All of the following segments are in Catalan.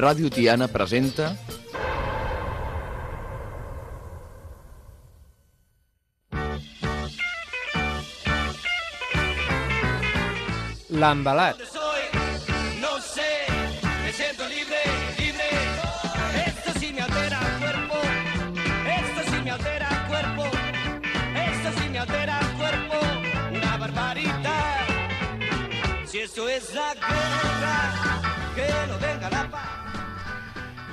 Ràdio Tiana presenta... L'embalat. soy, no sé, me siento libre, libre. Esto sí me altera el cuerpo, esto sí me altera el cuerpo, esto sí me altera el cuerpo, una barbaridad. Si esto es la guerra, que no venga la paz.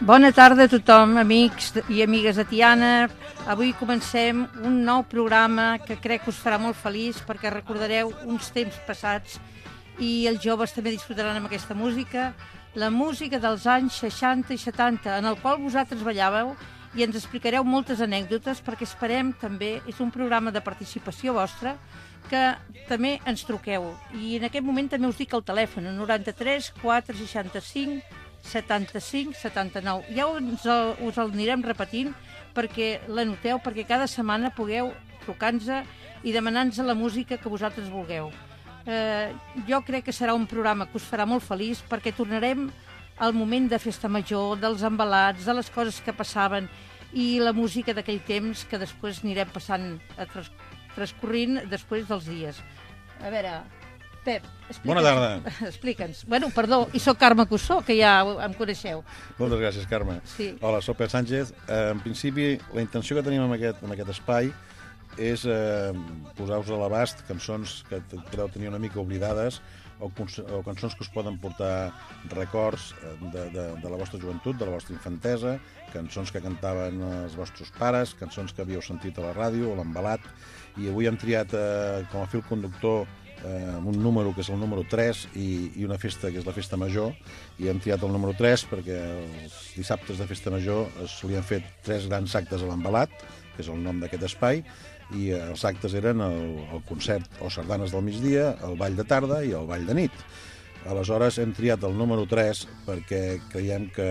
Bona tarda a tothom, amics i amigues de Tiana. Avui comencem un nou programa que crec que us farà molt feliç perquè recordareu uns temps passats i els joves també disfrutaran amb aquesta música, la música dels anys 60 i 70, en el qual vosaltres ballàveu i ens explicareu moltes anècdotes perquè esperem també, és un programa de participació vostra, que també ens truqueu. I en aquest moment també us dic el telèfon, el 93 465 75 79. Ja us el, us el anirem repetint perquè l'anoteu, perquè cada setmana pugueu trucar-nos i demanar-nos la música que vosaltres vulgueu. Eh, jo crec que serà un programa que us farà molt feliç perquè tornarem al moment de festa major, dels embalats, de les coses que passaven i la música d'aquell temps que després anirem passant a transcorrint després dels dies. A veure, Pep. Bona tarda. Explica'ns. Bueno, perdó, i sóc Carme Cussó, que ja em coneixeu. Moltes gràcies, Carme. Sí. Hola, soc Pep Sánchez. Eh, en principi, la intenció que tenim en aquest, en aquest espai és eh, posar-vos a l'abast cançons que podeu tenir una mica oblidades o, o cançons que us poden portar records eh, de, de, de la vostra joventut, de la vostra infantesa, cançons que cantaven els vostres pares, cançons que havíeu sentit a la ràdio o l'embalat, i avui hem triat eh, com a fil conductor eh, un número que és el número 3 i, i una festa que és la festa major i hem triat el número 3 perquè els dissabtes de festa major es solien fer tres grans actes a l'embalat que és el nom d'aquest espai i els actes eren el, el concert o sardanes del migdia, el ball de tarda i el ball de nit. Aleshores hem triat el número 3 perquè creiem que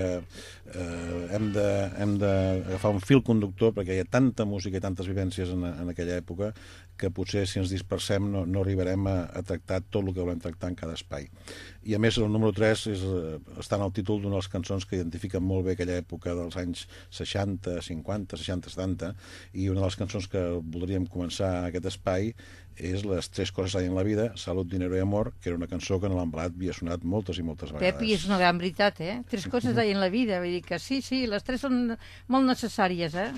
eh, hem de- hem d'agafar un fil conductor perquè hi ha tanta música i tantes vivències en, en aquella època que potser si ens dispersem no, no arribarem a, a tractar tot el que volem tractar en cada espai. I a més el número 3 és, eh, està en el títol d'una de les cançons que identifiquen molt bé aquella època dels anys 60, 50, 60, 70 i una de les cançons que voldríem començar aquest espai és Les tres coses hay en la vida, Salut, dinero i amor, que era una cançó que en l'embalat havia sonat moltes i moltes vegades. Pep, i és una gran veritat, eh? Tres coses d'ahir en la vida, vull dir que sí, sí, les tres són molt necessàries, eh?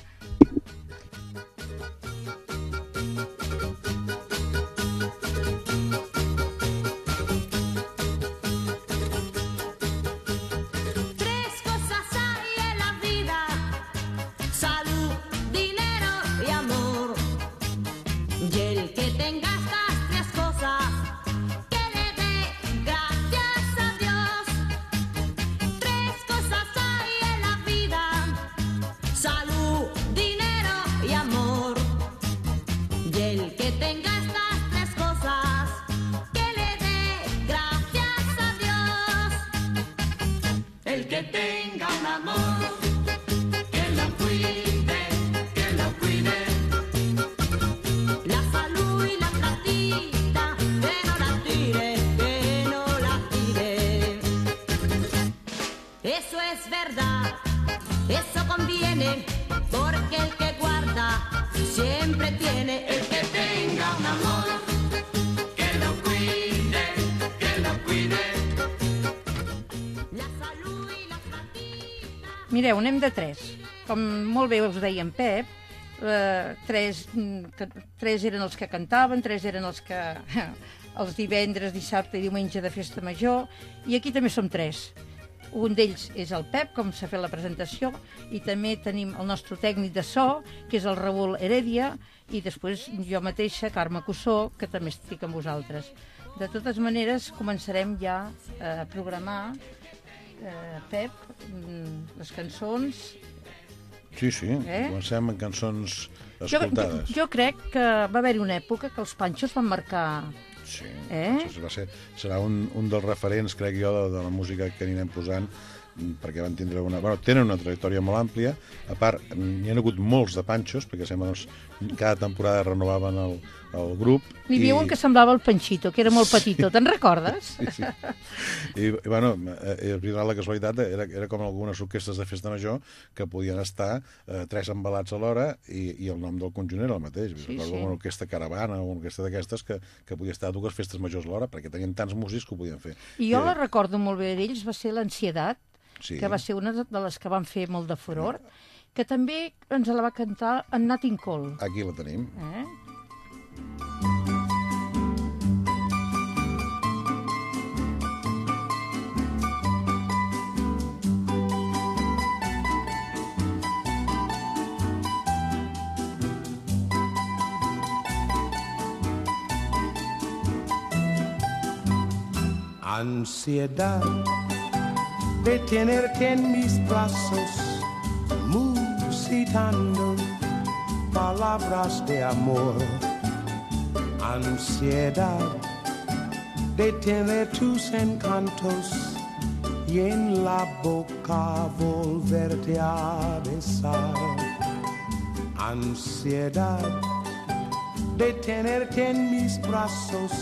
Mireu, anem de tres. Com molt bé us deia en Pep, eh, tres, que, tres eren els que cantaven, tres eren els que els divendres, dissabte i diumenge de festa major, i aquí també som tres. Un d'ells és el Pep, com s'ha fet la presentació, i també tenim el nostre tècnic de so, que és el Raül Heredia, i després jo mateixa, Carme Cussó, que també estic amb vosaltres. De totes maneres, començarem ja a programar, eh, Pep, mm, les cançons. Sí, sí, Eh? comencem amb cançons Jo, jo, escoltades. jo crec que va haver-hi una època que els panxos van marcar... Sí, Eh? va ser, serà un, un dels referents, crec jo, de, de la música que anirem posant perquè van tindre una... Bueno, tenen una trajectòria molt àmplia. A part, mm, hi ha hagut molts de panxos, perquè sembla que cada temporada renovaven el, el grup. N'hi havia un que semblava el Panxito, que era molt petitó, te'n recordes? Sí, sí. I, i bueno, eh, és veritat, la casualitat era, era com algunes orquestres de festa major que podien estar eh, tres embalats alhora i, i el nom del conjunt era el mateix. Sí, Sí, sí. Una orquestra caravana o una orquestra d'aquestes que, que podia estar a dues festes majors alhora perquè tenien tants músics que ho podien fer. I jo I- la recordo molt bé d'ells, va ser l'Ansiedat, Sí. que va ser una de les que van fer molt de furor, que també ens la va cantar en Nat King Cole. Aquí la tenim. Eh? Ansiedad de tenerte en mis brazos, musitando palabras de amor. Ansiedad de tener tus encantos y en la boca volverte a besar. Ansiedad de tenerte en mis brazos,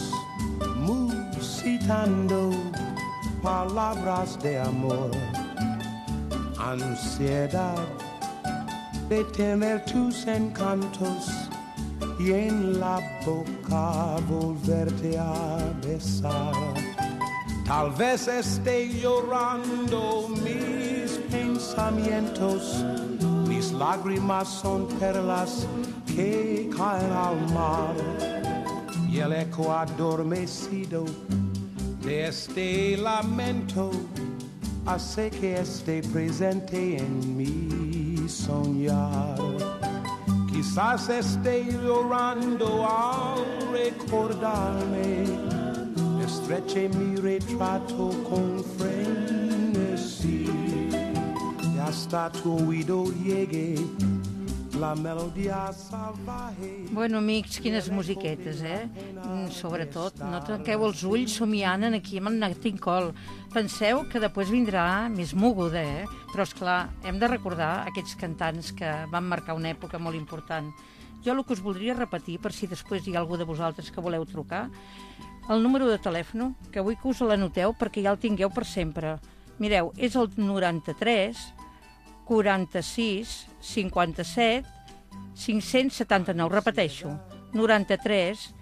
musitando palabras de amor. Ansiedad de tener tus encantos y en la boca volverte a besar. Tal vez esté llorando mis pensamientos, mis lágrimas son perlas que caen al mar y el eco adormecido de este lamento hace que esté presente en mi soñar. Quizás esté llorando al recordarme, estreche mi retrato con frenesí y hasta tu oído llegue. Bueno, amics, quines musiquetes, eh? Mm, Sobretot, no tanqueu els ulls somiant aquí amb el Nat King Cole. Penseu que després vindrà més moguda, eh? Però, és clar, hem de recordar aquests cantants que van marcar una època molt important. Jo el que us voldria repetir, per si després hi ha algú de vosaltres que voleu trucar, el número de telèfon, que vull que us l'anoteu perquè ja el tingueu per sempre. Mireu, és el 93 46 57 579, repeteixo, 93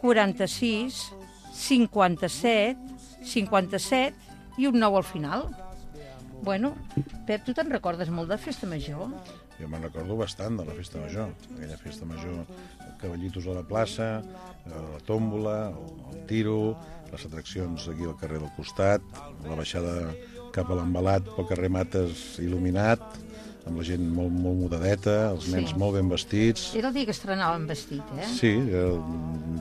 46 57 57 i un 9 al final. Bueno, Pep, tu te'n recordes molt de Festa Major? Jo me'n recordo bastant de la festa major. Aquella festa major, cavallitos a la plaça, eh, la tòmbola, el, el tiro, les atraccions aquí al carrer del costat, la baixada cap a l'embalat pel carrer Mates il·luminat, amb la gent molt, molt mudadeta, els Sí. nens molt ben vestits. Era el dia que estrenaven vestit, eh? Sí, el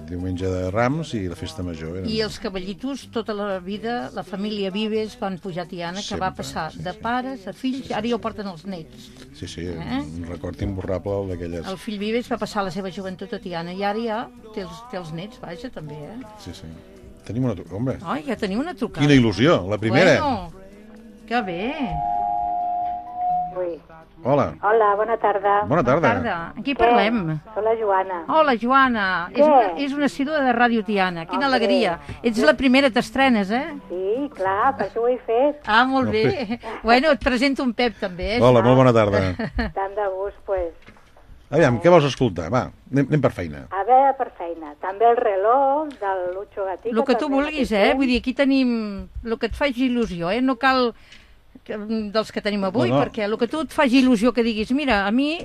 diumenge de Rams i la festa major. Era... I els cavallitos, tota la vida, la família Vives van pujar a Tiana, que va Sempre, passar sí, de sí. pares a fills, ara ja ho porten els nets. Sí, sí, Eh? un record imborrable el d'aquelles... El fill Vives va passar la seva joventut a Tiana i ara ja té els, té els nets, vaja, també, eh? Sí, sí. Tenim una... tru- Home, Ai, ja teniu una trucada. quina il·lusió, la primera. Bueno, que bé. Ui. Hola, Hola, bona tarda. bona tarda. tarda. Aquí parlem. Soc la Joana. Hola, Joana. És Què? una, és una sídua de Ràdio Tiana. Quina Hombre. alegria. Ets la primera, t'estrenes, eh? Sí, clar, per això ho he fet. Ah, molt bé. Bueno, et presento un Pep, també. Eh? Hola, molt bona tarda. Tant de gust, pues. Aviam, què vols escoltar? Va, anem, anem per feina. A veure, per feina. També el reloj del Lucho Gatica. El que tu vulguis, eh? Vull dir, aquí tenim el que et faci il·lusió, eh? No cal que, dels que tenim avui, No, no. perquè el que tu et faci il·lusió que diguis, mira, a mi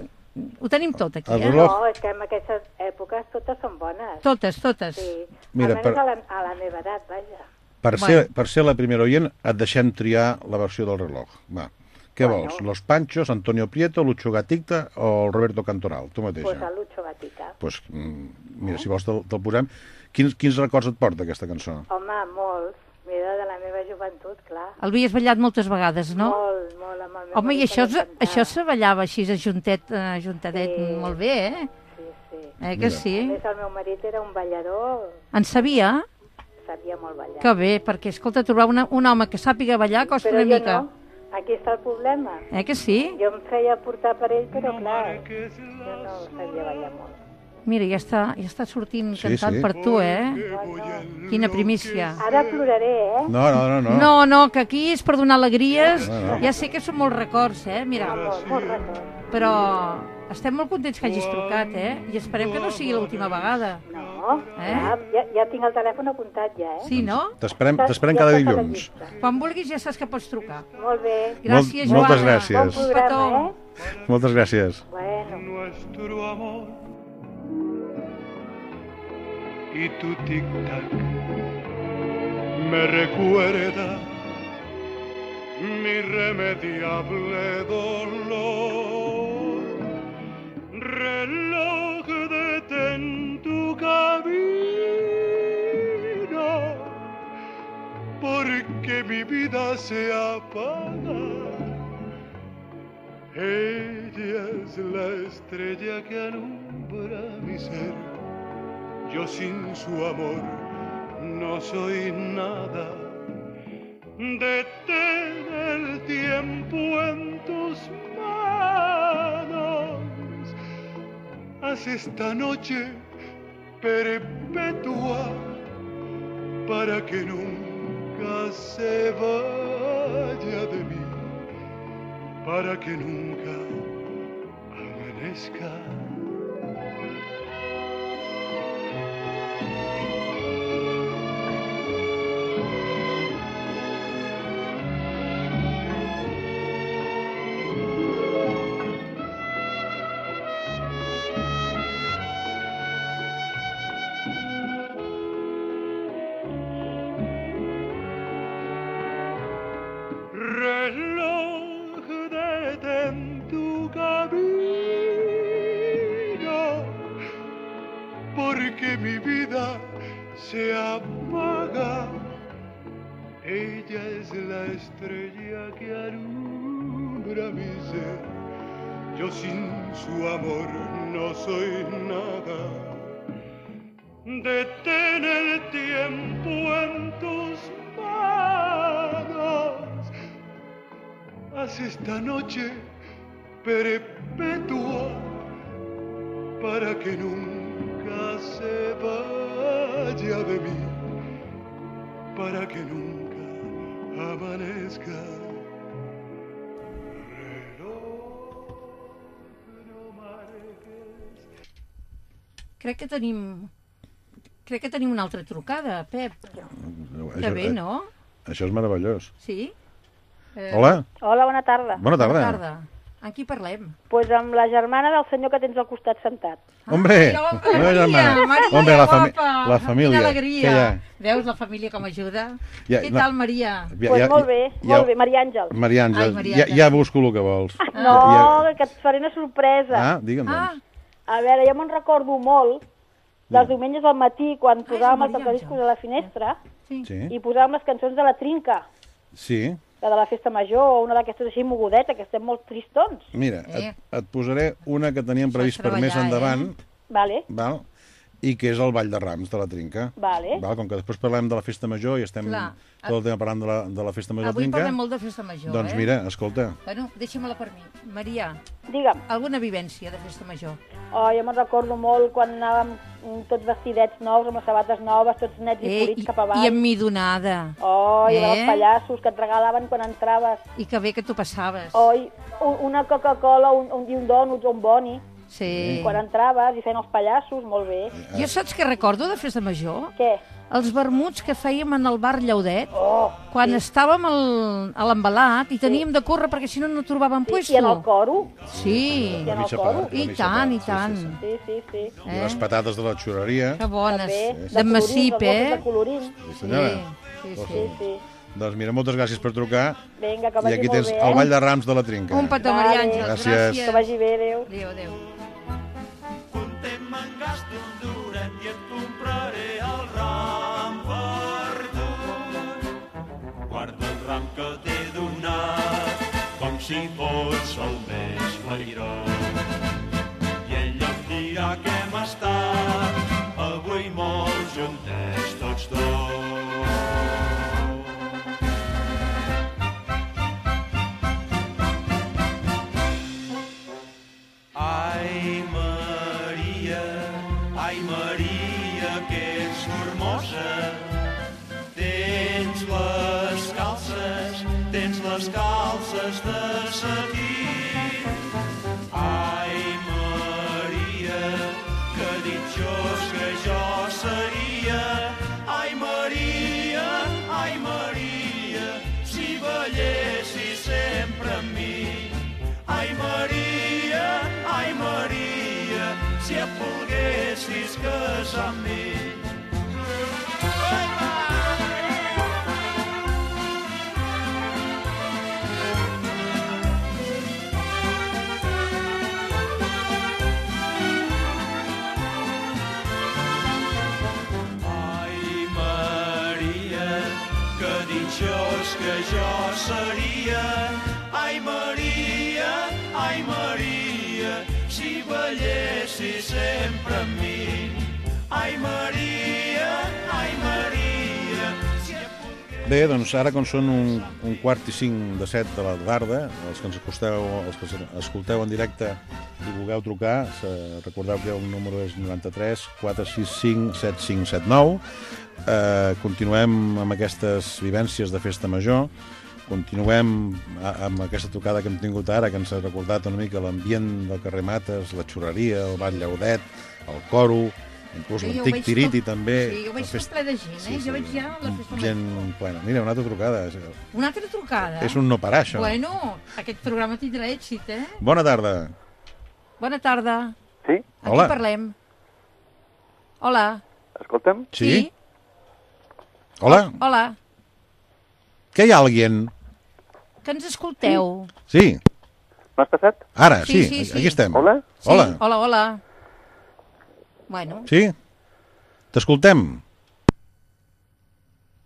ho tenim tot aquí, El eh? reloj. No, és que en aquestes èpoques totes són bones. Totes, totes. Sí. Mira, Almenys per- a, la, a la meva edat, vaja. Per, Bueno. ser, per ser la primera oient, et deixem triar la versió del reloj. Va. Què Bueno. vols? Los Panchos, Antonio Prieto, Lucho Gatica o el Roberto Cantoral? Tu mateixa. Pues el Lucho Gatica. Pues, mm, mira, si vols te'l te posem. Quins, quins records et porta aquesta cançó? Home, molts. Mira, de la meva joventut, clar. El havies ballat moltes vegades, no? Molt, molt, amb el Home, i això, això se ballava així, ajuntet, eh, ajuntadet, Sí. molt bé, eh? Sí, sí. Eh que Mira. A sí? més, el meu marit era un ballador, En sabia? sabia molt ballar. Que bé, perquè, escolta, trobar una, un home que sàpiga ballar costa Però una mica. no. Aquí està el problema. Eh que sí? Jo em feia portar per ell, però clar, jo no sabia ballar molt. Mira, ja està, ja està sortint Sí, cantant sí. per tu, eh? Quina primícia. Ara ploraré, eh? No, no, no. no. No, no, que aquí és per donar alegries. No, no. Ja sé que són molts records, eh? Mira, Molt, molt record. però estem molt contents que hagis trucat, eh? I esperem que no sigui l'última vegada. No, Eh? ja, ja, ja tinc el telèfon apuntat ja, eh? Sí, no? T'esperem Ja- cada dilluns. Quan vulguis ja saps que pots trucar. Molt bé. Gràcies, Molt- moltes Joana. gràcies. Bon programa, eh? Moltes gràcies. Bueno. nuestro amor y tu tic-tac me recuerda mi irremediable dolor. Reloj detén tu camino porque mi vida se apaga. Ella es la estrella que alumbra mi ser. Yo sin su amor no soy nada. Detén el tiempo en tus manos. Haz esta noche perpetua para que nunca se vaya de mí para que nunca amanezca. Porque mi vida se apaga. Ella es la estrella que alumbra mi ser. Yo sin su amor no soy nada. Detén el tiempo en tus manos. Haz esta noche perpetua para que nunca se vaya de mí, para que nunca amanezca. No Crec que tenim... Crec que tenim una altra trucada, Pep. Que bé, no? Això és meravellós. Sí? Eh, Hola, Hola, bona tarda. bona tarda. Bona tarda. Amb qui parlem? Pues amb la germana del senyor que tens al costat sentat. Hombre, Ai, oh, la meva Maria, germana. Maria, Hombre, la, fami guapa. la família. Quina alegria. Hi ha? Veus la família com ajuda? Ja, Què no. tal, Maria? Ja- pues ja- molt bé, ja- molt bé, Maria Àngel. Maria Àngel, Ai, Maria ja, Àngel. ja busco el que vols. No, Ja- que et faré una sorpresa. Ah, digue'm, Ah, doncs. A veure, jo me'n recordo molt dels diumenges al matí quan posàvem el Maria tocadiscos a la finestra sí. Sí, i posàvem les cançons de la Trinca, sí. La de la festa major, o una d'aquestes així mogudeta, que estem molt tristons. Mira, Eh. et, et posaré una que teníem previst per més endavant, Vale, val? I que és el Ball de Rams de la Trinca. vale. Val? Com que després parlem de la festa major i estem Clar. tot el tema parlant de la, de la festa major Avui Trinca, parlem molt de festa major, doncs eh? mira, escolta, Bueno, deixa-me-la per mi. Maria, Digue'm, alguna vivència de festa major? oh, jo me'n recordo molt quan anàvem tots vestidets nous, amb les sabates noves, tots nets i Eh, polits i, cap avall. I emmidonada. Oh, i Eh? els pallassos que et regalaven quan entraves. I que bé que tu passaves. Oh, una Coca-Cola un, un, i un dònut o un boni. Sí. Quan entraves i feien els pallassos, molt bé. Jo saps què recordo de festa major? Què? Els vermuts que fèiem en el bar Llaudet, Oh, quan estàvem al, a l'embalat i teníem de córrer perquè si no no trobàvem i, puesto. i en el coro. Sí, I en el coro. part, i tant, part, i tant. Sí, sí, Sí, sí, sí. sí. I les patates de la xurreria. Que bones. També, De massip, colorins, eh? de colorín. Sí, Sí, senyora. sí, Sí, sí. sí. Doncs mira, moltes gràcies per trucar. Vinga, que I vagi aquí molt tens bé, el eh? Ball de Rams de la Trinca. Un petó, Vale. Maria Àngels. Gràcies. Gràcies. Que vagi bé, adéu. Adéu, adéu. si fots el més flairó. I ell em dirà que hem estat avui molt juntes tots dos. Ai, Maria, ai, Maria, que ets formosa, tens les calces, tens les calces, de setí. Ai, Maria, que ditjós que jo seria. Ai, Maria, ai, Maria, si ballessis sempre amb mi. Ai, Maria, ai, Maria, si et volguessis casar amb mi. Sempre amb mi. Ai, Maria, ai, Maria, si. Bé, doncs ara com són un, un quart i cinc de set de la tarda, els que ens escolteu, els que escolteu en directe i vulgueu trucar, recordeu que el número és 93 465 7579. Eh, continuem amb aquestes vivències de festa major, continuem a- amb aquesta trucada que hem tingut ara, que ens ha recordat una mica l'ambient del carrer Mates, la xurreria, el ball llaudet, el coro, inclús Sí, l'antic Tiriti tot- també. Sí, jo veig la tot ple de gent, eh? Jo veig ja la festa major. Gent plena. Mira, una altra trucada. És, Una altra trucada. és un no parar, això. Bueno, aquest programa tindrà èxit, eh? Bona tarda. Bona tarda. Sí? Amb Hola. qui parlem? Hola. Escolta'm? Sí? Hola? Hola. Que hi ha alguien? Que ens escolteu. Sí, M'has passat? ara, Sí, sí, sí, sí. aquí estem. Hola? Sí? Hola. Hola, hola. Bueno, Sí? T'escoltem?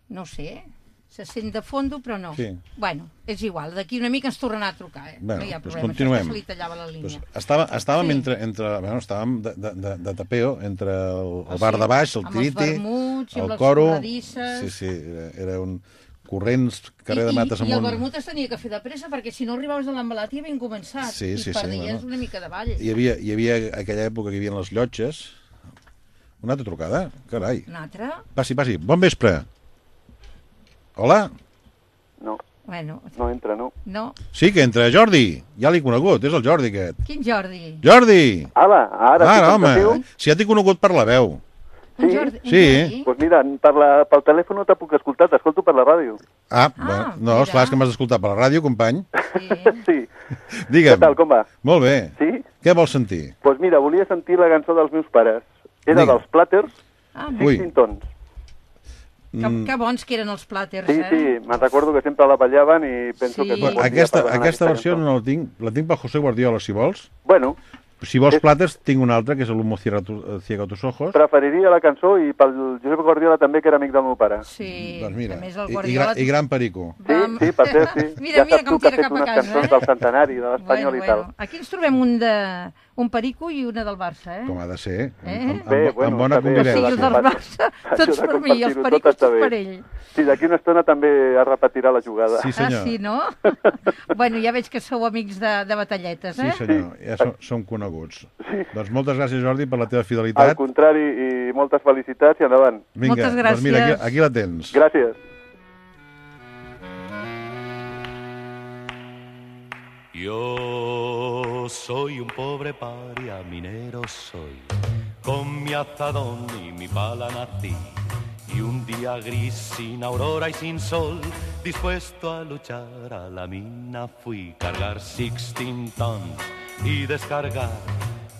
no sé. Se sent de fondo, però no. Sí. Bueno, és igual. D'aquí una mica ens tornarà a trucar, eh? Bueno, no hi ha doncs problema. continuem. Això li tallava la línia. Pues estava, estàvem Sí. entre, entre, bueno, estàvem de, de, de, de tapeo entre el, el Ah, bar sí? de baix, el Amb els Tiriti, vermuts i amb el les coro... Sí, sí, era, era un corrents, carrer de Mates I, i el amunt. vermut es tenia que fer de pressa perquè si no arribaves a l'embalat ja havien començat Sí, sí, i sí, perdies bueno. una mica de ball. Hi havia, hi havia aquella època que hi havia les llotges. Una altra trucada? Carai. Un altre? Passi, passi. Bon vespre. Hola? No, Bueno, no entra, no. no. Sí, que entra Jordi. Ja l'he conegut, és el Jordi aquest. Quin Jordi? Jordi! Ara, ara, sí, Ara, home, si ja t'he conegut per la veu. Sí? Jordi? Sí. Doncs mira, per la, pel telèfon no te puc escoltar, t'escolto per la ràdio. Ah, Ah, bueno, no, mira. esclar, és que m'has d'escoltar per la ràdio, company. Sí. Sí. Digue'm. Què tal, com va? Molt bé. Sí? Què vols sentir? Doncs pues mira, volia sentir la cançó dels meus pares. Era Digue. dels Platters, Ah, Ui. Sixteen Tons. que, Mm, que bons que eren els plàters, Sí, eh? sí, me'n recordo que sempre la ballaven i penso Sí. que... bon aquesta aquesta versió no la tinc, la tinc per José Guardiola, si vols. Bueno, Si vols És- plates, tinc una altra, que és el Humo cierra tu- eh, ciega tus ojos. preferiria la cançó i pel Josep Guardiola també, que era amic del meu pare. Sí, doncs mira, a més el i, i, Guardiola... gran, i gran perico. Sí, sí, per cert, sí. Mira, ja mira saps com tu que ha tira fet cap a unes casa, cançons eh? del centenari, de l'Espanyol bueno, i tal. Bueno. Aquí ens trobem un de un perico i una del Barça, eh? Com ha de ser. Eh? Amb, amb, Bé, amb, bueno, amb bona convivència. sigui, els del Barça, tots de per mi, els pericos tots per ell. Sí, d'aquí una estona també es repetirà la jugada. Sí, senyor. Ah, sí, no? bueno, ja veig que sou amics de, de batalletes, Sí, eh? senyor, ja som, som coneguts. Doncs moltes gràcies, Jordi, per la teva Al fidelitat. contrari, i moltes felicitats i endavant. Vinga, Moltes doncs mira, gràcies. aquí, aquí la tens. Gràcies. Soy un pobre paria, minero soy, con mi azadón y mi pala nací. Y un día gris, sin aurora y sin sol, dispuesto a luchar a la mina fui. Cargar 16 tons y descargar.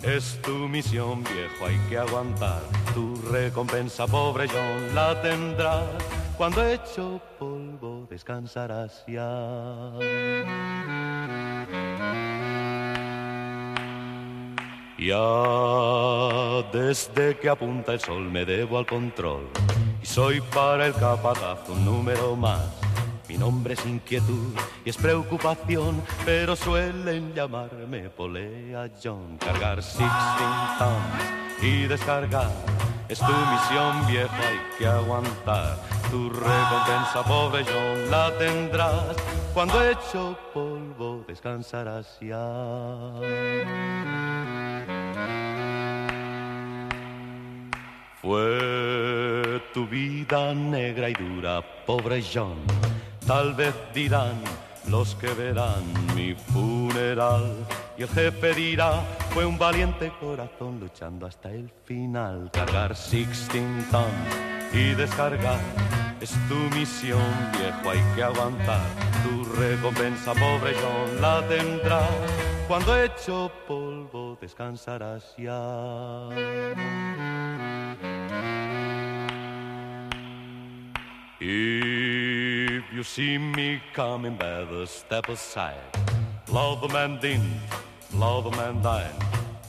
Es tu misión, viejo, hay que aguantar. Tu recompensa, pobre John, la tendrás. Cuando hecho polvo, descansarás ya. Ya desde que apunta el sol me debo al control y soy para el capataz un número más. Mi nombre es inquietud y es preocupación, pero suelen llamarme Polea John. Cargar 16 tons y descargar es tu misión vieja, hay que aguantar. Tu recompensa, pobre John, la tendrás. Cuando hecho polvo descansarás ya. Fue tu vida negra y dura, pobre John. Tal vez dirán, los que verán mi funeral. Y el jefe dirá, fue un valiente corazón luchando hasta el final. Cargar Sixteen Ton y descargar es tu misión, viejo, hay que aguantar. Tu recompensa, pobre John, la tendrás. Cuando hecho polvo descansarás ya. If you see me coming, better step aside. Love the man din, love the man dine.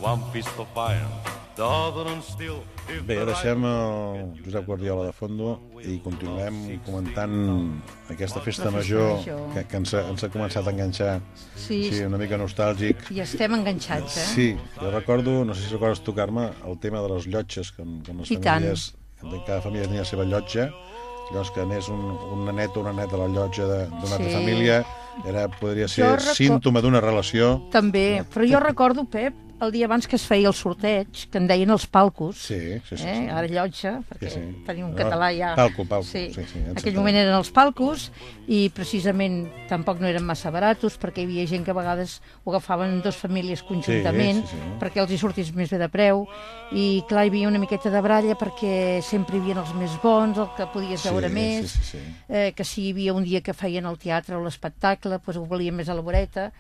One fist of iron, the other on steel. If Bé, the deixem el Josep Guardiola de fondo i continuem comentant aquesta festa major que, que ens, ha, ens ha començat a enganxar Sí, sí, una mica nostàlgic. I estem enganxats, eh? Sí, jo recordo, no sé si recordes tu, Carme, el tema de les llotges, que, que les I tant. famílies, que cada família tenia la seva llotja, llavors que anés un, un nenet o una neta a la llotja d'una altra Sí. família, era, podria ser símptoma d'una relació. També, però jo recordo, Pep, el dia abans que es feia el sorteig, que en deien els palcos, Sí, sí, sí. eh? sí. ara llotja, perquè Sí, sí. tenim un Ah, català ja... palco, palco, Sí, sí, sí, en aquell moment eren els palcos i precisament tampoc no eren massa baratos perquè hi havia gent que a vegades ho agafaven dues famílies conjuntament Sí, sí, sí. perquè els hi sortís més bé de preu i clar, hi havia una miqueta de bralla perquè sempre hi havia els més bons, el que podies Sí, veure sí, més sí, sí. eh, que si hi havia un dia que feien el teatre o l'espectacle, doncs ho volien més a la voreta,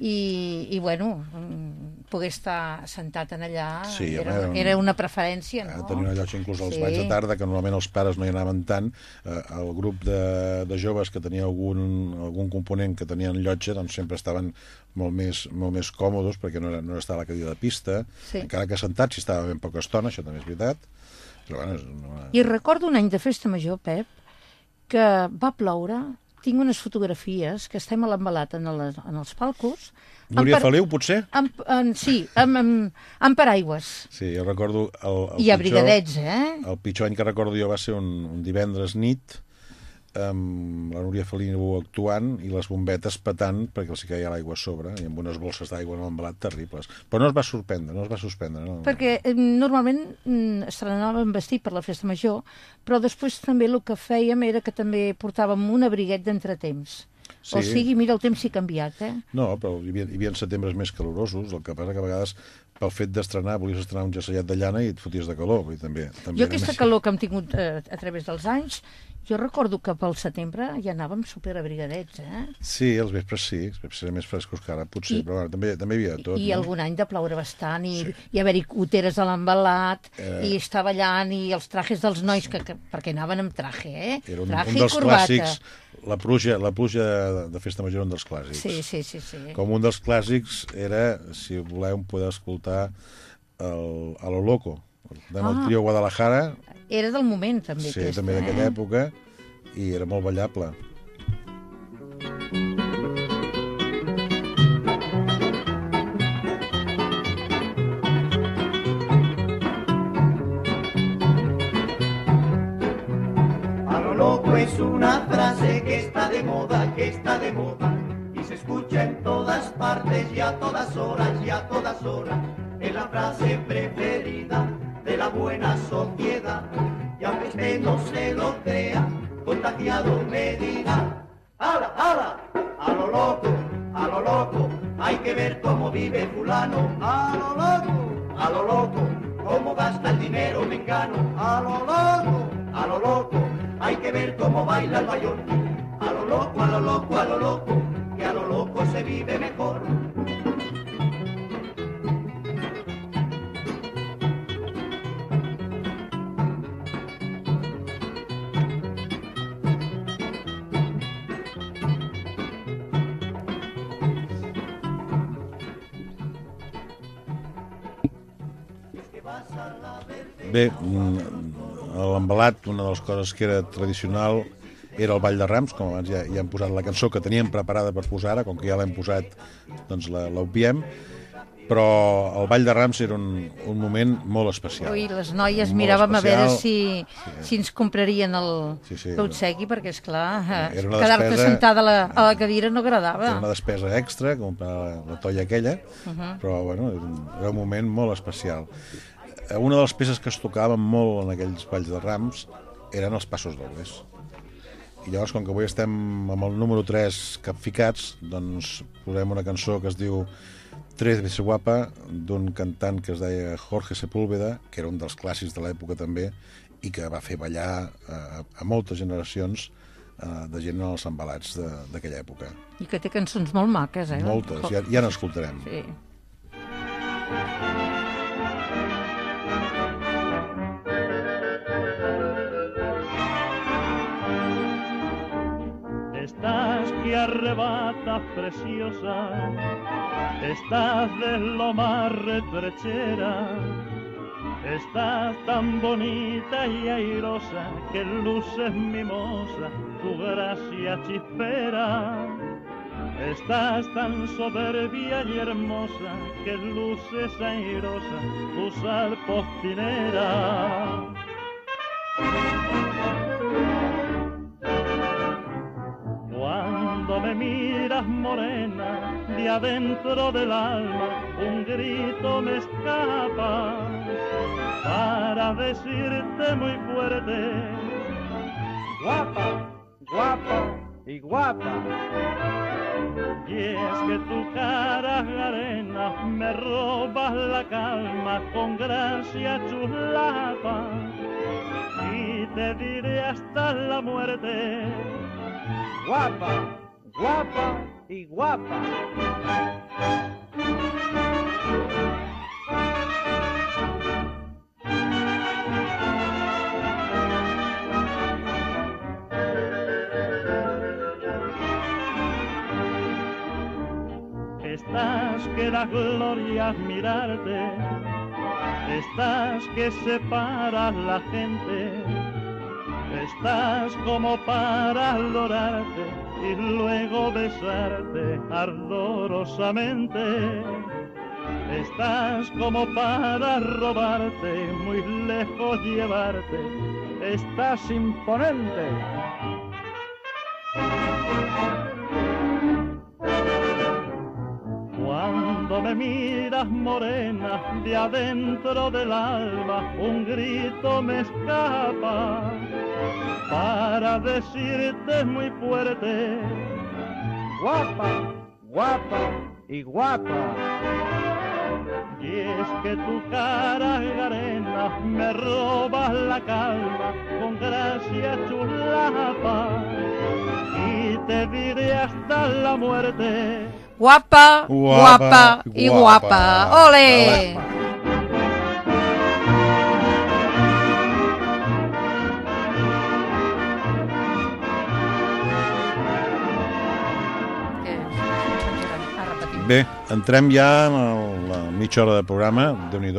i, i bueno, mm, poder estar sentat en allà Sí, era, home, era una preferència, a no? tenir una llotja inclús als Sí. banys de tarda, que normalment els pares no hi anaven tant, eh, el grup de, de joves que tenia algun, algun component que tenien llotja, doncs sempre estaven molt més, molt més còmodes, perquè no, era, no estava la cadira de pista, Sí. encara que sentats, si estava ben poca estona, això també és veritat, però bueno, és una... I recordo un any de festa major, Pep, que va ploure, tinc unes fotografies que estem a l'embalat en, les, en els palcos, Núria par- Feliu, potser? amb, en, sí, amb, amb, amb paraigües, Sí, jo recordo... El, el i a pitjor- brigadets, eh? El pitjor any que recordo jo va ser un, un divendres nit amb la Núria Feliu actuant i les bombetes petant perquè els hi caia l'aigua a sobre i amb unes bolses d'aigua en l'embalat terribles. Però no es va sorprendre, no es va suspendre. No? Perquè eh, normalment mm, estrenàvem vestit per la festa major, però després també el que fèiem era que també portàvem un abriguet d'entretemps. Sí. O sigui, mira, el temps sí ha canviat, eh? No, però hi havia, hi havia setembres més calorosos, el que passa que a vegades pel fet d'estrenar volies estrenar un jerseiet de llana i et foties de calor. I també, també Jo aquesta més- calor que hem tingut eh, a través dels anys, jo recordo que pel setembre ja anàvem superabrigadets, eh? Sí, els vespres sí, els vespres eren més frescos que ara, potser, I- però bueno, també, també hi havia de tot. I no? algun any de ploure bastant, i, i haver-hi goteres a l'embalat, Eh. i estar ballant, i els trajes dels nois, que, que, perquè anaven amb traje, eh? Era un, traje un i dels corbata. clàssics, la pluja, la pluja de, de festa major era un dels clàssics. Sí, sí, sí, sí. Com un dels clàssics era, si voleu, poder escoltar el, a lo loco, del Ah. trio Guadalajara, Era del moment, també, sí, aquest, també d'aquella eh? època, i era molt ballable. A lo loco es una frase que está de moda, que está de moda y se escucha en todas partes y a todas horas y a todas horas. Es la frase preferida de la buena sociedad y aunque usted no se lo crea, contagiado me dirá, ¡Hala, hala! A lo loco, a lo loco, hay que ver cómo vive fulano. A lo loco, a lo loco, cómo gasta el dinero mengano. A lo loco, a lo loco, hay que ver cómo baila el bayón. A lo loco, a lo loco, a lo loco, que a lo loco se vive mejor. Bé, mm, a l'embalat, una de les coses que era tradicional era el Ball de Rams, com abans ja, ja hem posat la cançó que teníem preparada per posar ara, com que ja l'hem posat, doncs la- l'obviem, però el Ball de Rams era un, un moment molt especial. Ui, les noies Molt miràvem a veure especial. si, si ens comprarien el Sí, sí. l'obsequi, perquè, és clar, Era una quedar-te despesa- sentada a la, a la cadira no Era agradava. una despesa extra, comprar la, la tolla aquella, Mhm. però bueno, era un, era un moment molt especial. Eh, Una de les peces que es tocaven molt en aquells balls de rams eren els passos dobles. I llavors, com que avui estem amb el número 3 capficats, doncs posem una cançó que es diu Tres veces guapa, d'un cantant que es deia Jorge Sepúlveda, que era un dels clàssics de l'època també, i que va fer ballar eh, a moltes generacions eh, de gent en els embalats d'aquella època. I que té cançons molt maques, eh? Moltes, ja, ja n'escoltarem. Sí. Arrebatas preciosa, estás de lo más retrechera, estás tan bonita y airosa que luces mimosa, tu gracia chispera. Estás tan soberbia y hermosa que luces airosa, tu sal postinera. Miras morena, de adentro del alma, un grito me escapa para decirte muy fuerte, guapa, guapa y guapa. Y es que tu cara arena me robas la calma con gracia chulapa y te diré hasta la muerte guapa, guapa y guapa. Estás que da gloria mirarte, estás que separas la gente. Estás como para adorarte y luego besarte ardorosamente. Estás como para robarte, muy lejos llevarte. Estás imponente. Cuando me miras morena de adentro del alma, un grito me escapa para decirte muy fuerte, guapa, guapa y guapa. Y es que tu cara arena me robas la calma con gracia chulapa y te diré hasta la muerte. Guapa, Guapa, guapa i guapa. guapa. Ole! Què? Bé, entrem ja en el, la mitja hora de programa, déu nhi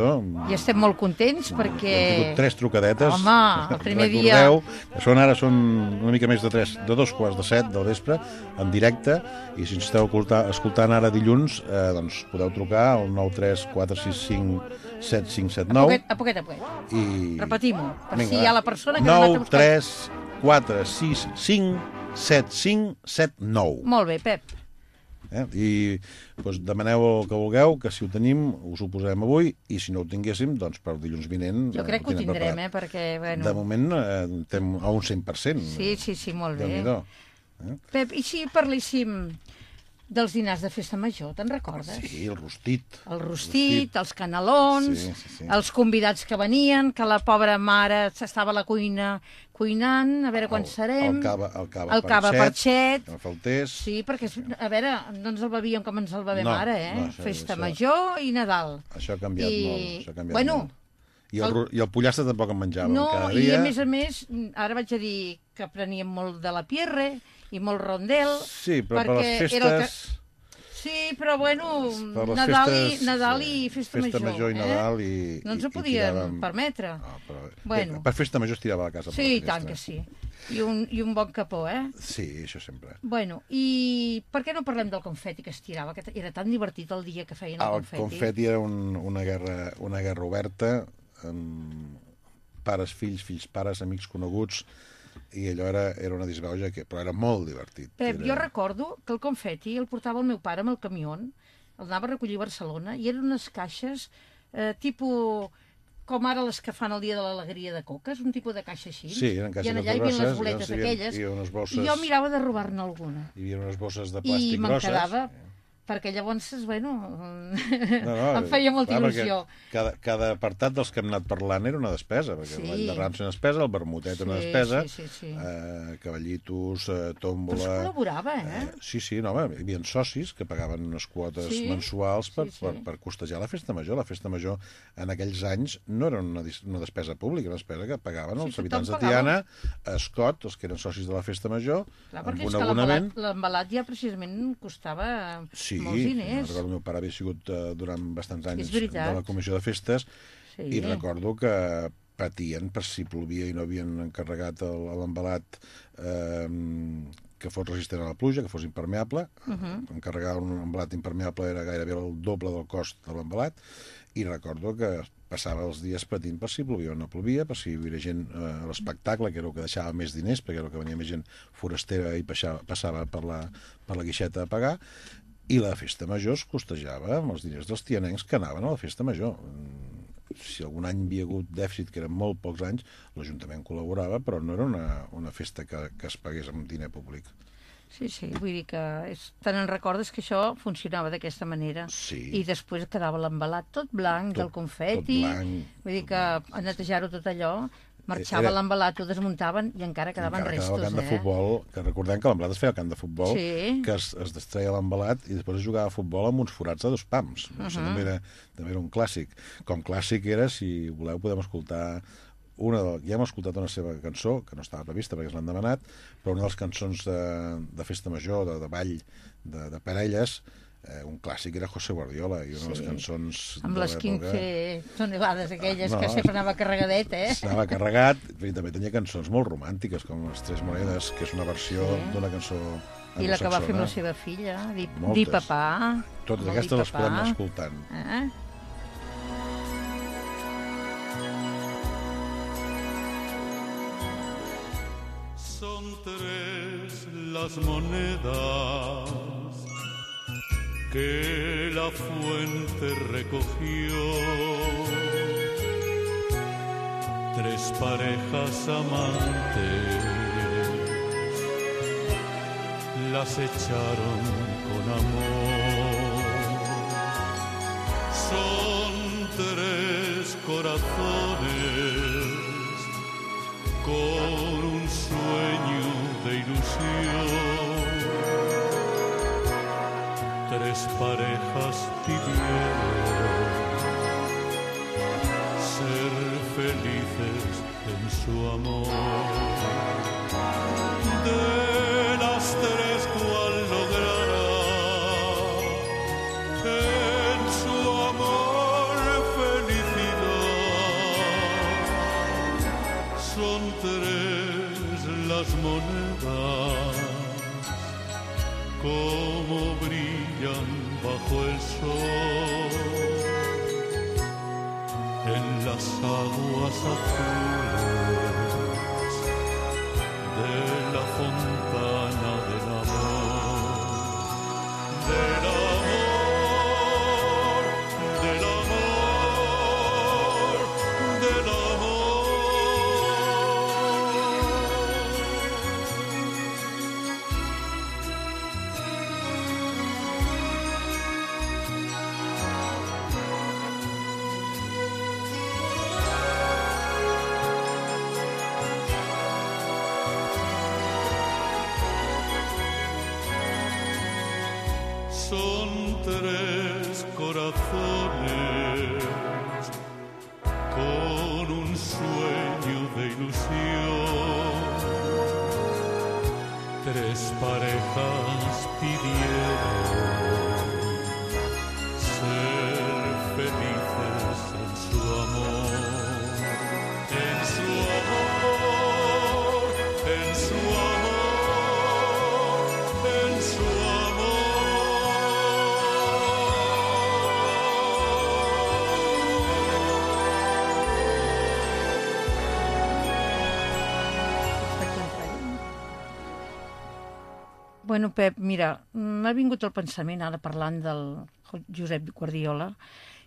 I estem molt contents perquè... Hem tingut tres trucadetes. Home, el primer dia- Recordeu que són ara són una mica més de tres, de dos quarts de set del vespre, en directe, i si ens esteu escolta- escoltant ara dilluns, eh, doncs podeu trucar al 93465 A 7579 poquet, a poquet, a poquet. i... Repetim-ho, per si Vinga, hi ha la persona que no ha anat a buscar. 9 3 4 6 5 7 5 7 9 Molt bé, Pep. Eh? i doncs, demaneu el que vulgueu que si ho tenim us ho posarem avui i si no ho tinguéssim, doncs per dilluns vinent Jo eh, crec que ho tindrem preparat. eh, perquè, bueno... De moment eh, a un 100%. Sí, sí, sí, molt bé. Déu-n'hi-do. Pep, i si parléssim dels dinars de festa major, te'n recordes? Sí, el rostit. El rostit, els canelons, Sí, sí, sí. els convidats que venien, que la pobra mare s'estava a la cuina cuinant, a veure quan el, serem. El cava, el cava, el cava parxet. El faltés. Sí, perquè, a veure, no ens el bevíem com ens el bevem No, ara, eh? no, això- Festa això- major i Nadal. Això ha canviat I- molt. Això ha canviat bueno, molt. I el, el- I el pollastre tampoc en menjàvem No, cada i dia. a més a més, ara vaig a dir que preníem molt de la pierre i molt rondel. Sí, però per perquè les era el festes... Que... Sí, però bueno, Nadal, festes, i, Nadal i sí, festa, festa major i eh? Nadal i... No ens ho podíem tiràvem- permetre. No, però, Bueno. Per festa major es tirava a casa. per Sí, la i tant que sí. I un, I un bon capó, eh? Sí, això sempre. Bueno, i per què no parlem del confeti que es tirava? Que era tan divertit el dia que feien el, El confeti. confeti era un, una, guerra, una guerra oberta amb pares, fills, fills, pares, amics coneguts i allò era, era una disbauja, que, però era molt divertit. Pep, era... jo recordo que el confeti el portava el meu pare amb el camió, el anava a recollir a Barcelona, i eren unes caixes eh, tipus com ara les que fan el dia de l'alegria de coques, un tipus de caixa així. Sí, eren caixes I en allà hi havia les boletes hi havia- aquelles. hi havia unes bosses- I jo mirava de robar-ne alguna. Hi havia unes bosses de I plàstic me'n grosses. quedava, perquè llavors, bueno, No, no, em feia molta clar, il·lusió. Cada, cada apartat dels que hem anat parlant era una despesa, perquè Sí. sí. el de rams una despesa, el vermutet era una Sí, despesa, sí, sí, sí. Eh, cavallitos, eh, Però es tòmbola... col·laborava, eh? Sí, sí, no, home, hi havia socis que pagaven unes quotes Sí, mensuals per, sí, sí. Per, per costejar la festa major. La festa major en aquells anys no era una, una despesa pública, era una despesa que pagaven Sí, els habitants de. Tiana, Escot, els que eren socis de la festa major, Clar, amb un abonament... l'embalat ja precisament costava Sí, molts diners. recordo, el meu pare havia sigut eh, durant bastants anys de la comissió de festes Sí. i recordo que patien per si plovia i no havien encarregat l'embalat eh, que fos resistent a la pluja, que fos impermeable. Uh -huh. Encarregar un embalat impermeable era gairebé el doble del cost de l'embalat i recordo que passava els dies patint per si plovia o no plovia, per si hi havia gent eh, a l'espectacle, que era el que deixava més diners, perquè era el que venia més gent forastera i passava, passava per, la, per la guixeta a pagar, i la festa major es costejava amb els diners dels tianencs que anaven a la festa major. Mm, Si algun any havia hagut dèficit, que eren molt pocs anys, l'Ajuntament col·laborava, però no era una, una festa que, que es pagués amb diner públic. Sí, sí, vull dir que és, te n'en recordes que això funcionava d'aquesta manera. Sí. I després quedava l'embalat tot blanc, Tot- del confeti. tot blanc, vull dir que a netejar-ho tot allò, marxava Era- l'embalat, ho desmuntaven i encara quedaven Encara restos, quedava el camp eh? de futbol, que recordem que l'embalat es feia al camp de futbol, Sí. que es, es destreia l'embalat i després es jugava a futbol amb uns forats de dos pams. Uh -huh. Això també era, també era un clàssic. Com clàssic era, si voleu, podem escoltar una de, ja hem escoltat una seva cançó, que no estava prevista perquè es l'han demanat, però una de les cançons de, de festa major, de, de ball, de, de parelles, eh, un clàssic era José Guardiola, i una de les Sí. cançons... Amb de les l'època- 15 tonelades aquelles No, que sempre anava carregadet, eh? Anava carregat, i també tenia cançons molt romàntiques, com Les Tres Monedes, que és una versió Sí. d'una cançó I la que va fer amb la seva filla, Di, Moltes. Di Papà. Totes aquestes les podem anar escoltant. Eh? Son tres las monedas que la fuente recogió. Tres parejas amantes las echaron con amor. Son tres corazones con un sueño de ilusión. Tres parejas pidieron ser felices en su amor. De las tres cual logrará en su amor felicidad son tres las monedas bajo el sol en las aguas azules de la fontana Tres parejas pidieron Bueno, Pep, mira, m'ha vingut el pensament ara parlant del Josep Guardiola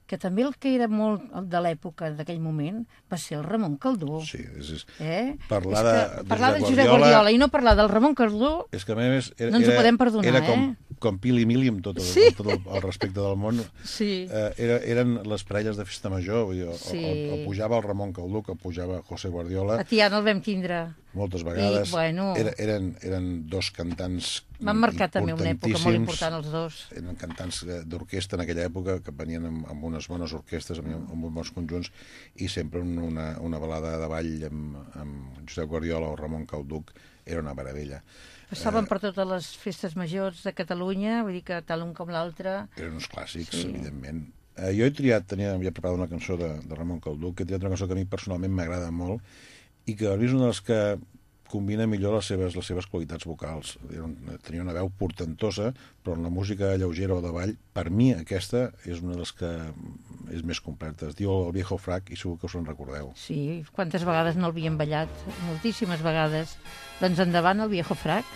que també el que era molt de l'època d'aquell moment va ser el Ramon Caldó. Sí, és, és, Eh? Parlar és de- que de parlar de Josep Josep Guardiola- Guardiola i no parlar del Ramon Caldó és que a més era, No ens ho era- podem perdonar, era com, eh? com Pili i Mili amb tot, el, Sí. amb tot el, el respecte del món. Sí. Eh, era, eren les parelles de festa major, vull dir, o, Sí. o, o, pujava el Ramon Caldú, que pujava José Guardiola, a Tiana el vam tindre. Moltes vegades. I, bueno. Era, eren, eren dos cantants Van marcar també una època molt important els dos. eren cantants d'orquestra en aquella època que venien amb, amb unes bones orquestres, amb, amb uns bons conjunts i sempre un- una, una balada de ball amb, amb Josep Guardiola o Ramon Cauduc era una meravella. Passaven Eh. per totes les festes majors de Catalunya, vull dir que tal un com l'altre. Eren uns clàssics, Sí. evidentment. Eh, jo he triat, tenia, havia preparat una cançó de, de Ramon Cauduc, he triat una cançó que a mi personalment m'agrada molt i que és una de les que combina millor les seves, les seves qualitats vocals. Un, tenia una veu portentosa, però en la música lleugera o de ball, per mi aquesta és una de les que és més completa. Es diu El viejo frac i segur que us en recordeu. Sí, quantes vegades no l'havien ballat? Moltíssimes vegades. Doncs endavant el viejo frac.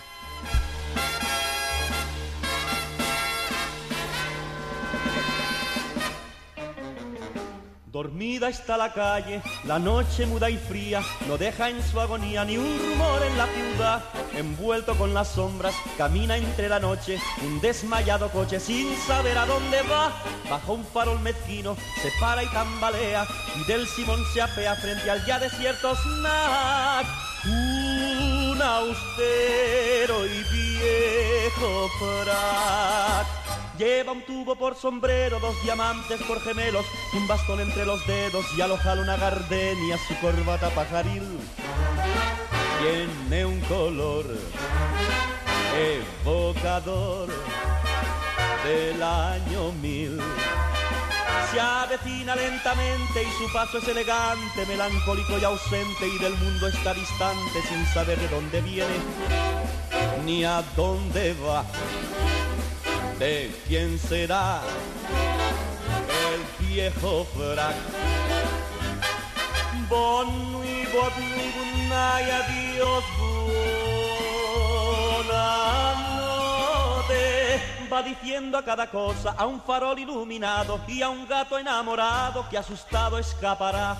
Dormida está la calle, la noche muda y fría, no deja en su agonía ni un rumor en la ciudad. Envuelto con las sombras, camina entre la noche un desmayado coche sin saber a dónde va. Bajo un farol mezquino, se para y tambalea y del Simón se apea frente al ya desierto snack. Un austero y viejo frac. Lleva un tubo por sombrero, dos diamantes por gemelos, un bastón entre los dedos y al ojal una gardenia, su corbata pajaril. Tiene un color evocador del año mil. Se avecina lentamente y su paso es elegante, melancólico y ausente y del mundo está distante sin saber de dónde viene ni a dónde va. ¿De quién será el viejo frac? Bon nuit, bon night, adiós. Va diciendo a cada cosa, a un farol iluminado y a un gato enamorado que asustado escapará.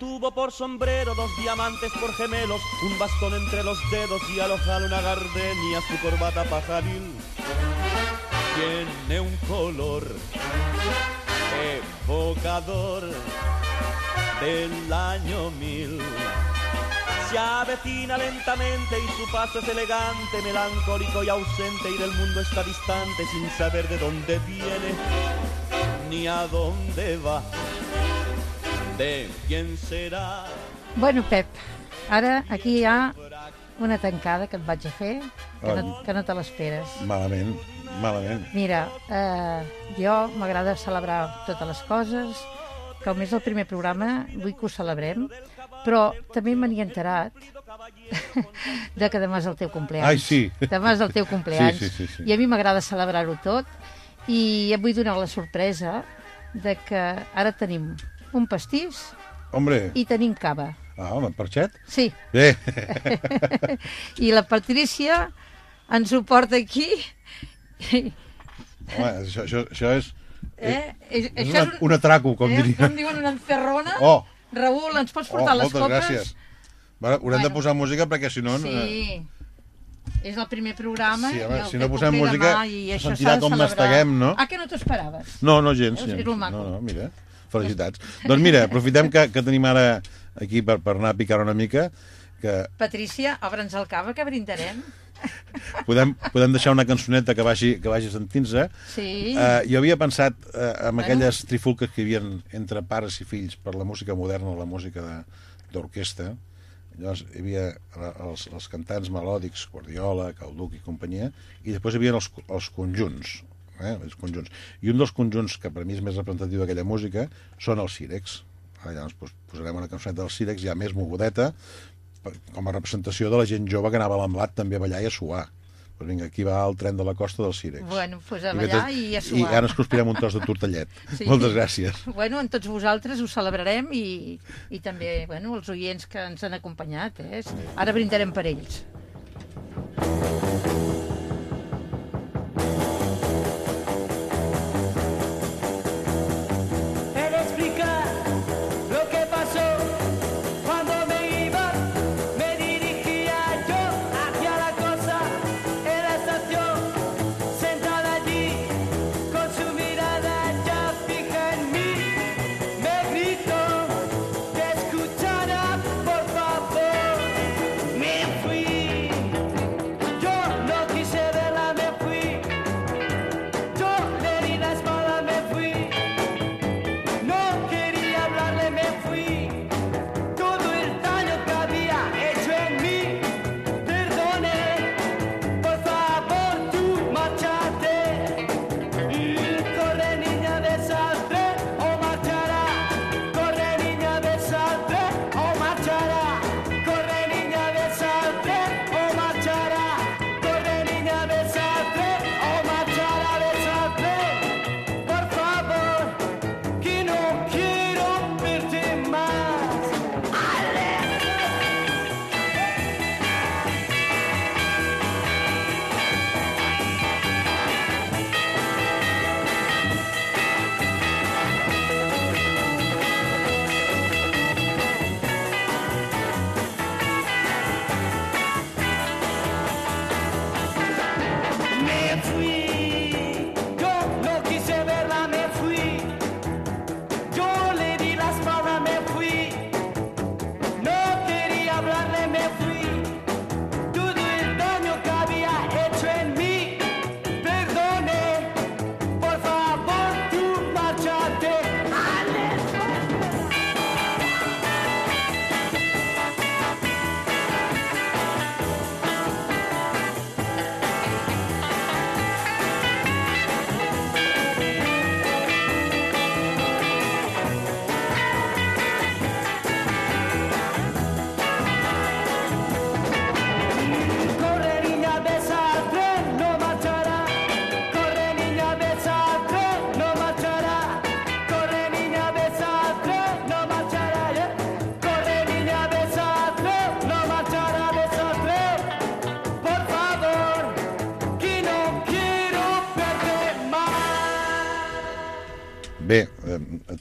Tubo por sombrero, dos diamantes por gemelos, un bastón entre los dedos y al ojal una gardenia, su corbata pajaril. Tiene un color evocador del año mil. Se avecina lentamente y su paso es elegante, melancólico y ausente y del mundo está distante sin saber de dónde viene ni a dónde va. ¿De quién será? Bueno, Pep, ara aquí hi ha una tancada que et vaig a fer, que no, que no te l'esperes. Malament, malament. Mira, eh, jo m'agrada celebrar totes les coses, que com és el primer programa, vull que ho celebrem, però també me n'he enterat de que demà és el teu compleanys. Ai, sí. Demà és el teu compleanys. Sí, sí, sí, sí. I a mi m'agrada celebrar-ho tot, i et vull donar la sorpresa de que ara tenim un pastís Hombre, i tenim cava. ah, home, perxet? Sí, Bé, i la Patrícia ens ho porta aquí. home, això, això, això és, Eh? És, és això una, un atraco, com eh? diria. Com diuen, una encerrona. Oh, Raül, ens pots oh, portar les moltes copes? gràcies. Va, haurem de Bueno. posar música perquè si no... eh, Sí. És el primer programa. Sí, home, el si no posem música, demà, i això sentirà de com celebrar. masteguem, no? Ah, que no t'ho esperaves? No, no gens. Veus? gens. És lo maco. No, no, mira, felicitats. doncs mira, aprofitem que, que tenim ara aquí per, per anar a picar una mica, que Patrícia, obre'ns el cava, que brindarem. podem, podem deixar una cançoneta que vagi, que vagi sentint-se. Sí. Uh, jo havia pensat uh, en Bueno. aquelles trifulques que hi havia entre pares i fills per la música moderna, la música de- d'orquestra, Llavors hi havia eh, els, els cantants melòdics, Guardiola, Calduc i companyia, i després hi havia els, els conjunts, eh? els conjunts. I un dels conjunts que per mi és més representatiu d'aquella música són els Cirex. Ah, Llavors pues, posarem una cançoneta dels Cirex ja més mogudeta, com a representació de la gent jove que anava a l'emblat també a ballar i a suar. Pues vinga, aquí va el tren de la costa dels Cirex. Bueno, pues a I ballar aquest- i a I suar. ara ens cruspirem un tros de tortellet. Sí. Moltes gràcies. Bueno, en tots vosaltres ho celebrarem i, i també bueno, els oients que ens han acompanyat. Eh? Ara brindarem per ells. He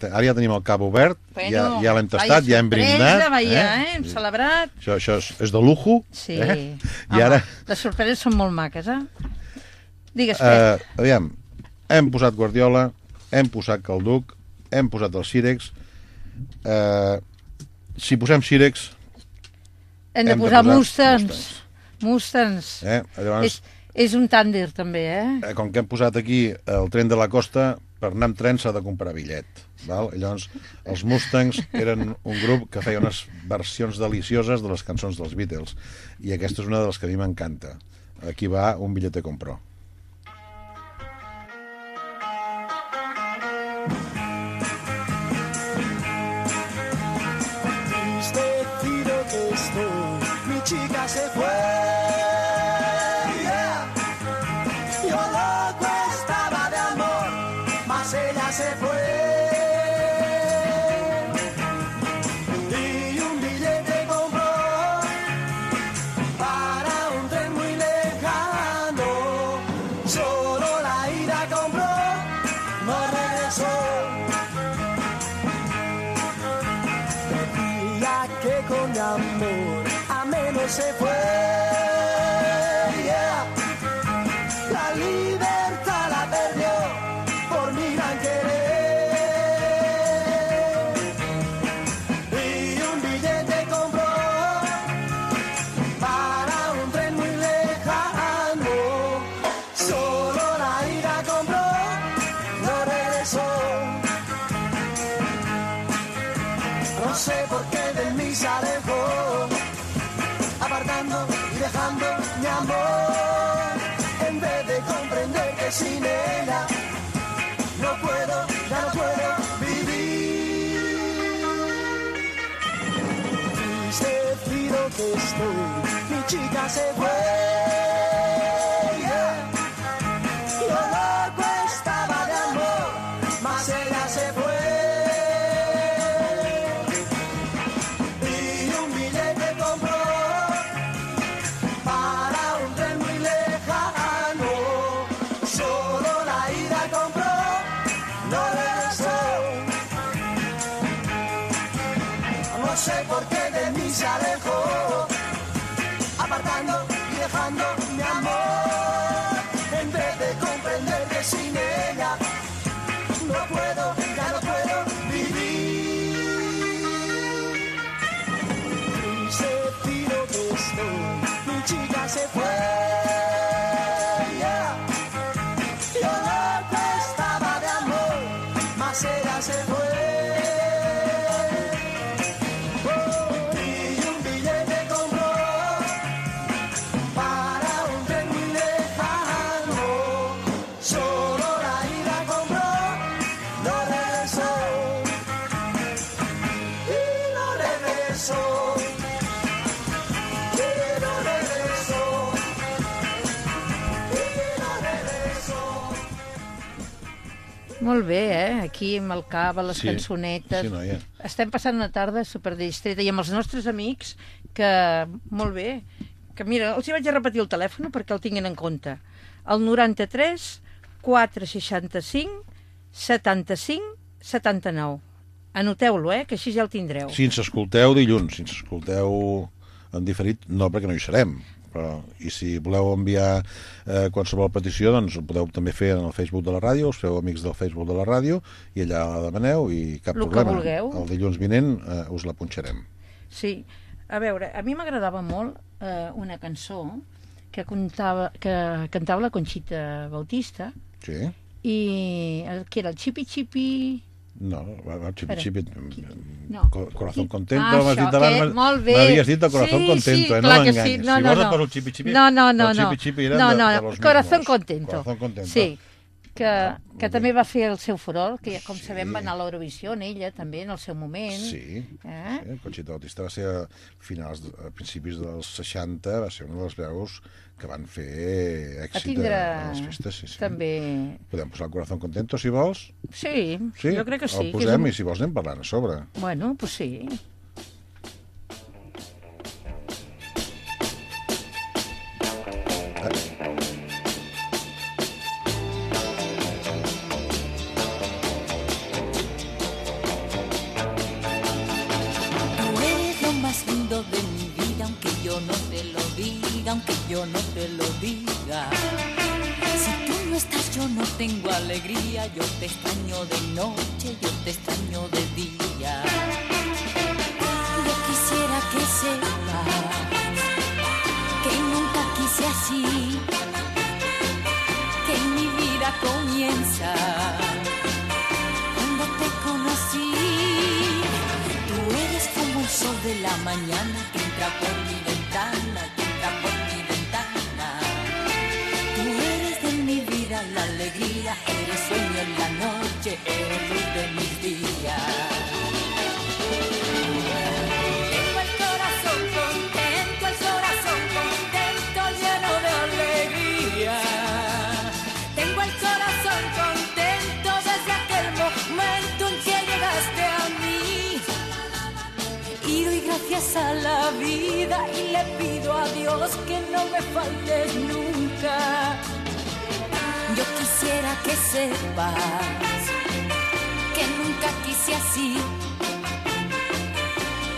ara ja tenim el cap obert, ja, ja l'hem tastat, ja hem brindat. Vaya, eh? Hem celebrat. Això, això és, és de lujo. Sí. Eh? I Home, ara, Les sorpreses són molt maques, eh? Digues, Pep. eh, aviam, hem posat Guardiola, hem posat Calduc, hem posat el Cirex. Eh, si posem Cirex, Hem de hem de posar posar Mustangs. Mustangs. eh, llavors, És, és un tàndir, també, eh? eh, com que hem posat aquí el tren de la costa, per anar amb tren s'ha de comprar bitllet. Val? I Llavors, els Mustangs eren un grup que feia unes versions delicioses de les cançons dels Beatles. I aquesta és una de les que a mi m'encanta. Aquí va un bitllet de compró. La seen Molt bé, eh? Aquí amb el cava, les Sí, cançonetes... sí, noia. Estem passant una tarda superdistreta i amb els nostres amics que, molt bé, que mira, els hi vaig a repetir el telèfon perquè el tinguin en compte. El 93 465 75 79. Anoteu-lo, eh? Que així ja el tindreu. Si ens escolteu dilluns, si ens escolteu en diferit, no perquè no hi serem, però, i si voleu enviar eh, qualsevol petició, doncs ho podeu també fer en el Facebook de la ràdio, us feu amics del Facebook de la ràdio, i allà la demaneu i cap que problema. vulgueu. El dilluns vinent eh, us la punxarem. Sí. A veure, a mi m'agradava molt eh, una cançó que, contava, que cantava la Conxita Bautista Sí? i el, que era el Chipi Chipi... No, va, va, xipi, Espera, xipi, No. co- corazón contento, Ah, m'has dit abans, m'havies dit corazón Sí, contento, sí, eh? no sí. No, si no, vols no. et poso el xipi, xipi, No, no, no, el no. xipi, xipi eren no, de, no, de los Corazón mismos. Contento. Corazón contento. Sí, que, que bé. també va fer el seu furor, que ja, com Sí. sabem va anar a l'Eurovisió en ella també en el seu moment. Sí, Eh? sí, Conxita Bautista va ser a finals, a principis dels 60, va ser una de les veus que van fer A èxit tindre a, a les festes. Sí, sí. també... Podem posar el corazón contento, si vols. Sí, Sí, jo crec que sí. el que és posem un- i si vols anem parlant a sobre. Bueno, pues sí. Alegría, yo te extraño de noche, yo te extraño de día. Yo quisiera que sepas que nunca quise así, que mi vida comienza cuando te conocí. Tú eres como el sol de la mañana que entra por mi doy gracias a la vida y le pido a Dios que no me faltes nunca. Yo quisiera que sepas que nunca quise así,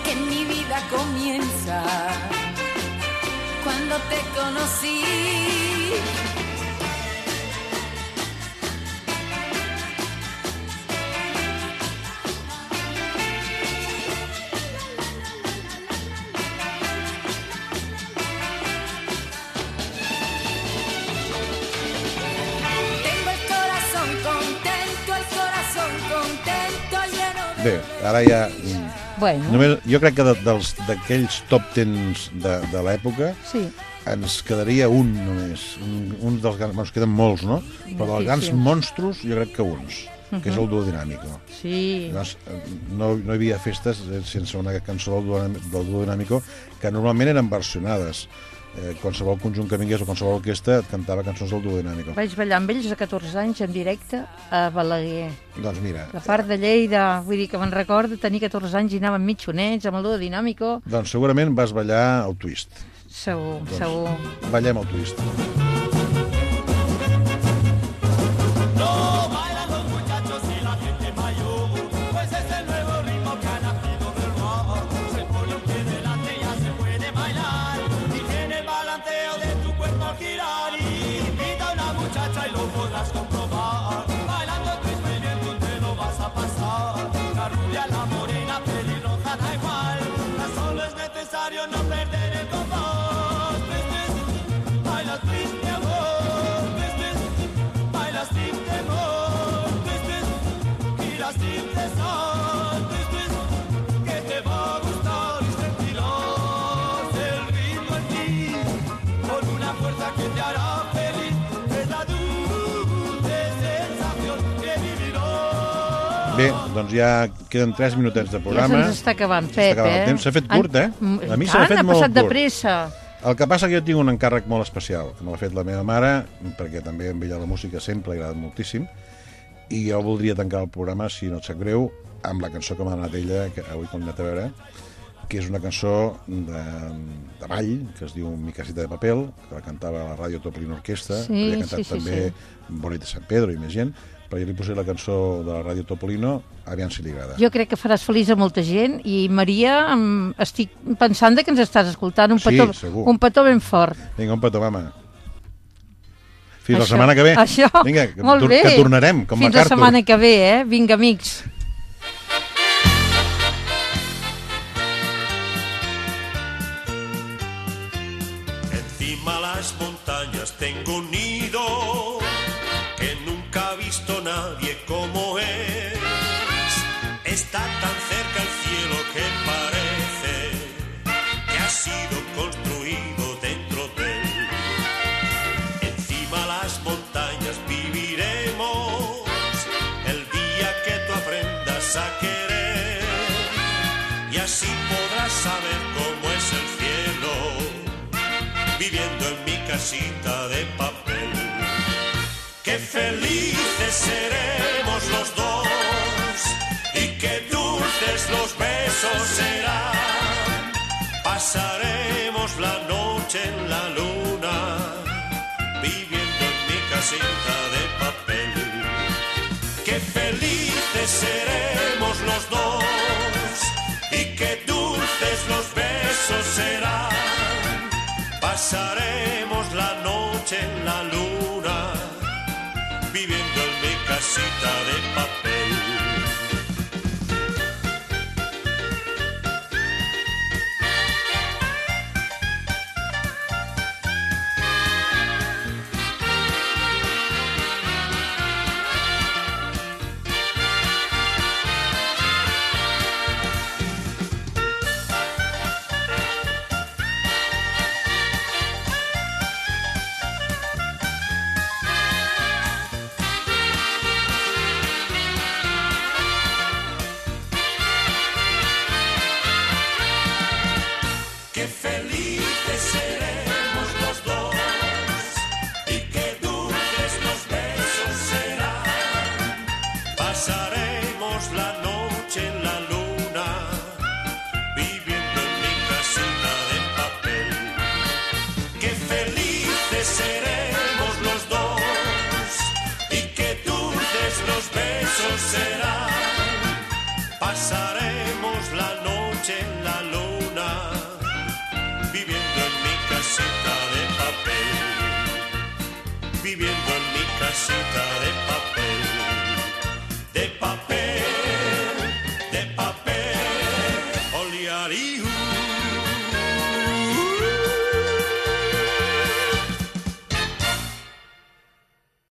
que mi vida comienza cuando te conocí. Bé, ara ja... Bueno, Només, jo crec que d'aquells top tens de, de l'època, sí. ens quedaria un només. Un, un dels grans... Bueno, ens queden molts, no? Però dels grans monstros jo crec que uns, que és el duo dinàmico. Sí. Llavors, no, no hi havia festes eh, sense una cançó del duo, del duo dinàmico que normalment eren versionades. Eh, qualsevol conjunt que vingués o qualsevol orquestra et cantava cançons del duo dinàmico. Vaig ballar amb ells a 14 anys en directe a Balaguer. Doncs mira, La part de Lleida, vull dir que me'n recordo tenir 14 anys i anàvem mitjonets amb el duo dinàmico. doncs segurament vas ballar el twist. Segur, Doncs segur. Ballem el twist. No doncs ja queden 3 minutets de Ja programa. se'ns està acabant, Pep, acabant el eh? temps. S'ha fet curt, eh? A mi m'ha tant, fet ha molt passat de curt. pressa. El que passa que jo tinc un encàrrec molt especial, que me l'ha fet la meva mare, perquè també a ella la música sempre li agrada moltíssim, i jo voldria tancar el programa, si no et sap greu, amb la cançó que m'ha donat ella, que avui com anat a veure, que és una cançó de, de ball, que es diu Mi casita de papel, que la cantava a la Ràdio Topolino Orquestra, Sí, havia cantat sí, sí, també sí. Bonet de Sant Pedro i més gent, però jo li posaré la cançó de la Ràdio Topolino, aviam si li agrada. Jo crec que faràs feliç a molta gent i Maria, estic pensant de que ens estàs escoltant un Sí, petó, segur. un petó ben fort. Vinga, un petó, mama. Fins la Això- setmana que ve. Això, Vinga, que, molt tor- bé. que tornarem, com Fins la MacArthur. setmana que ve, eh? Vinga, amics. Encima las montañas tengo un nido casita de papel. Qué felices seremos los dos y qué dulces los besos serán. Pasaremos la noche en la luna viviendo en mi casita de papel. Qué felices seremos los dos y qué dulces los besos serán. Pasaremos la noche en la luna, viviendo en mi casita de papel.